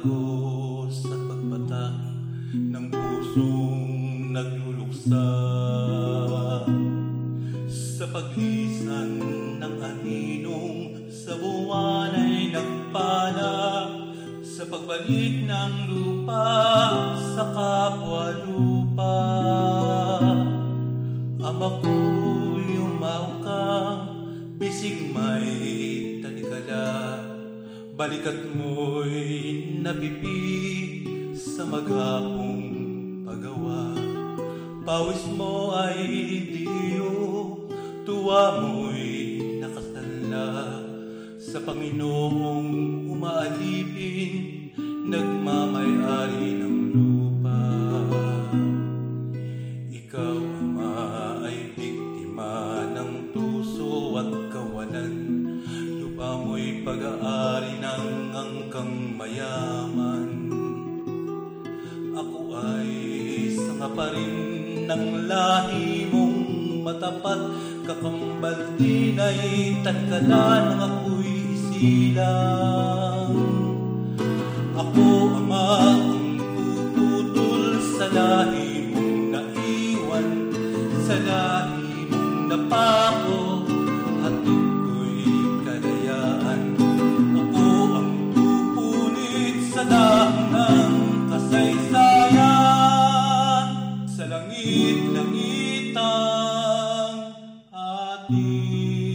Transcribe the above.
bago sa pagpatay ng pusong nagluluksa. Sa paghisan ng aninong sa buwan ay nagpala. Sa pagbalik ng lupa sa kapwa lupa Ama ko Balikat mo'y napipi sa maghapong pagawa Pawis mo ay diyo, tuwa mo'y nakasanla Sa Panginoong umaalipin, nagmamayari ng lupa. Ikaw, Ama, Lupa mo'y pag-aari ng angkang mayaman. Ako ay sanga pa rin ng lahi mong matapat. Kakambal din ay tangkala ng ako'y isilang Ako, Ama, ang tututol sa lahi mong naiwan. Sa lahi mong napako Amen.